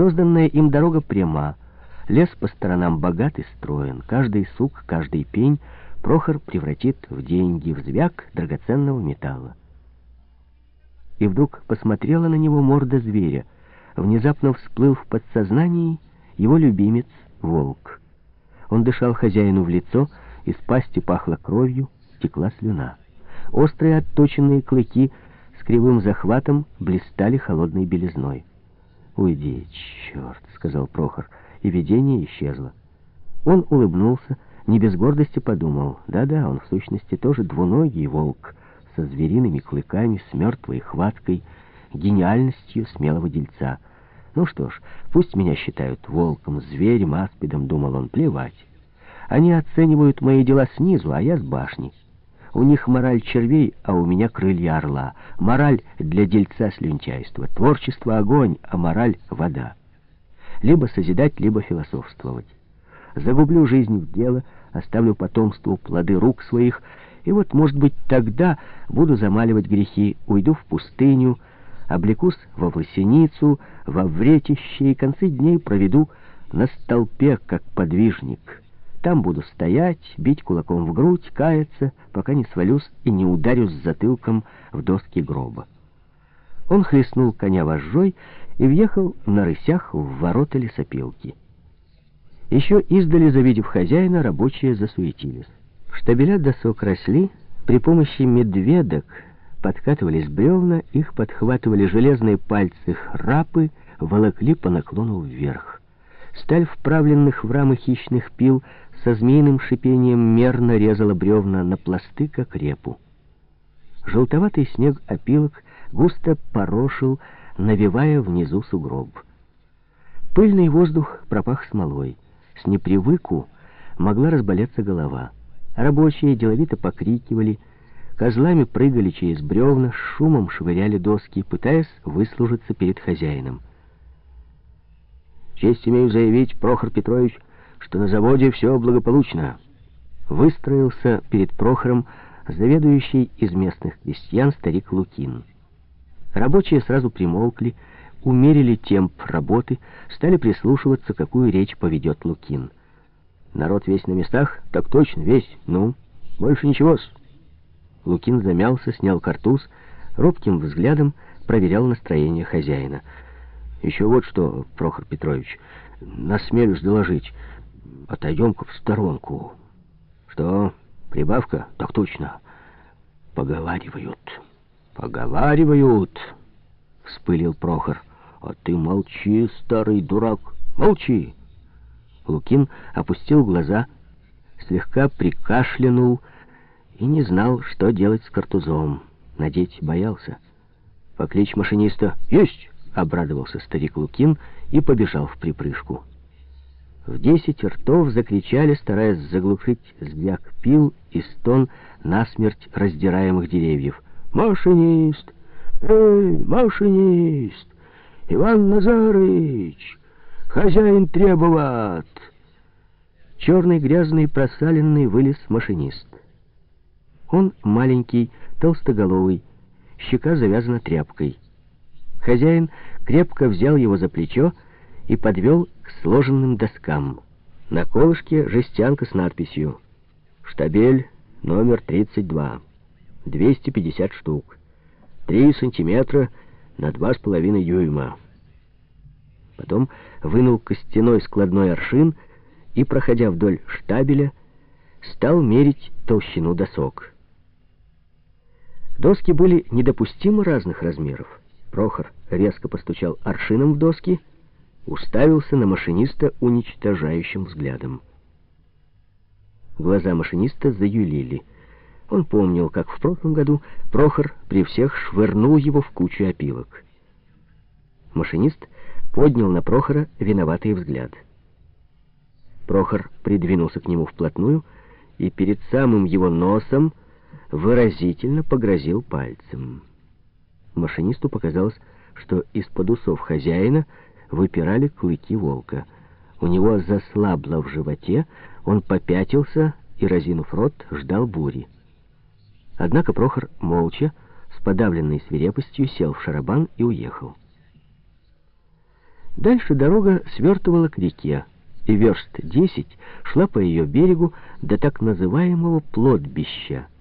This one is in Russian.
Созданная им дорога пряма, лес по сторонам богат и строен, каждый сук, каждый пень Прохор превратит в деньги, в звяк драгоценного металла. И вдруг посмотрела на него морда зверя. Внезапно всплыл в подсознании его любимец — волк. Он дышал хозяину в лицо, из пасти пахло кровью, текла слюна. Острые отточенные клыки с кривым захватом блистали холодной белизной. «Уйди, черт!» — сказал Прохор, и видение исчезло. Он улыбнулся, не без гордости подумал. Да-да, он в сущности тоже двуногий волк, со звериными клыками, с мертвой хваткой, гениальностью смелого дельца. Ну что ж, пусть меня считают волком, зверем, аспидом, думал он, плевать. Они оценивают мои дела снизу, а я с башни. У них мораль червей, а у меня крылья орла. Мораль для дельца слюнчайства. Творчество — огонь, а мораль — вода. Либо созидать, либо философствовать. Загублю жизнь в дело, оставлю потомству плоды рук своих, и вот, может быть, тогда буду замаливать грехи, уйду в пустыню, облекусь во власеницу, во вретище, и концы дней проведу на столпе, как подвижник». Там буду стоять, бить кулаком в грудь, каяться, пока не свалюсь и не ударюсь затылком в доски гроба. Он хлестнул коня вожжой и въехал на рысях в ворота лесопилки. Еще издали, завидев хозяина, рабочие засуетились. Штабеля досок росли, при помощи медведок подкатывались бревна, их подхватывали железные пальцы храпы, волокли по наклону вверх. Сталь вправленных в рамы хищных пил со змеиным шипением мерно резала бревна на пласты, как репу. Желтоватый снег опилок густо порошил, навевая внизу сугроб. Пыльный воздух пропах смолой. С непривыку могла разболеться голова. Рабочие деловито покрикивали, козлами прыгали через бревна, шумом швыряли доски, пытаясь выслужиться перед хозяином. «Честь имею заявить, Прохор Петрович, что на заводе все благополучно. Выстроился перед Прохором заведующий из местных крестьян старик Лукин. Рабочие сразу примолкли, умерили темп работы, стали прислушиваться, какую речь поведет Лукин. Народ весь на местах? Так точно, весь. Ну, больше ничего-с. Лукин замялся, снял картуз, робким взглядом проверял настроение хозяина. Еще вот что, Прохор Петрович, насмелюсь доложить. Отойдем-ка в сторонку. Что, прибавка? Так точно. Поговаривают. Поговаривают, вспылил Прохор. А ты молчи, старый дурак, молчи. Лукин опустил глаза, слегка прикашлянул и не знал, что делать с картузом. Надеть боялся. «Покличь машиниста». «Есть!» — обрадовался старик Лукин и побежал в припрыжку. В десять ртов закричали, стараясь заглушить звяк пил и стон насмерть раздираемых деревьев. «Машинист! Эй, машинист! Иван Назарыч! Хозяин требоват!» Черный, грязный, просаленный вылез машинист. Он маленький, толстоголовый, щека завязана тряпкой. Хозяин крепко взял его за плечо и подвел к сложенным доскам. На колышке жестянка с надписью «Штабель номер 32, 250 штук, 3 сантиметра на 2,5 дюйма». Потом вынул костяной складной аршин и, проходя вдоль штабеля, стал мерить толщину досок. Доски были недопустимо разных размеров. Прохор резко постучал аршином в доски уставился на машиниста уничтожающим взглядом. Глаза машиниста заюлили. Он помнил, как в прошлом году Прохор при всех швырнул его в кучу опилок. Машинист поднял на Прохора виноватый взгляд. Прохор придвинулся к нему вплотную и перед самым его носом выразительно погрозил пальцем. Машинисту показалось, что из-под усов хозяина выпирали клыки волка. У него заслабло в животе, он попятился и, разинув рот, ждал бури. Однако Прохор молча, с подавленной свирепостью, сел в шарабан и уехал. Дальше дорога свертывала к реке, и верст десять шла по ее берегу до так называемого плотбища —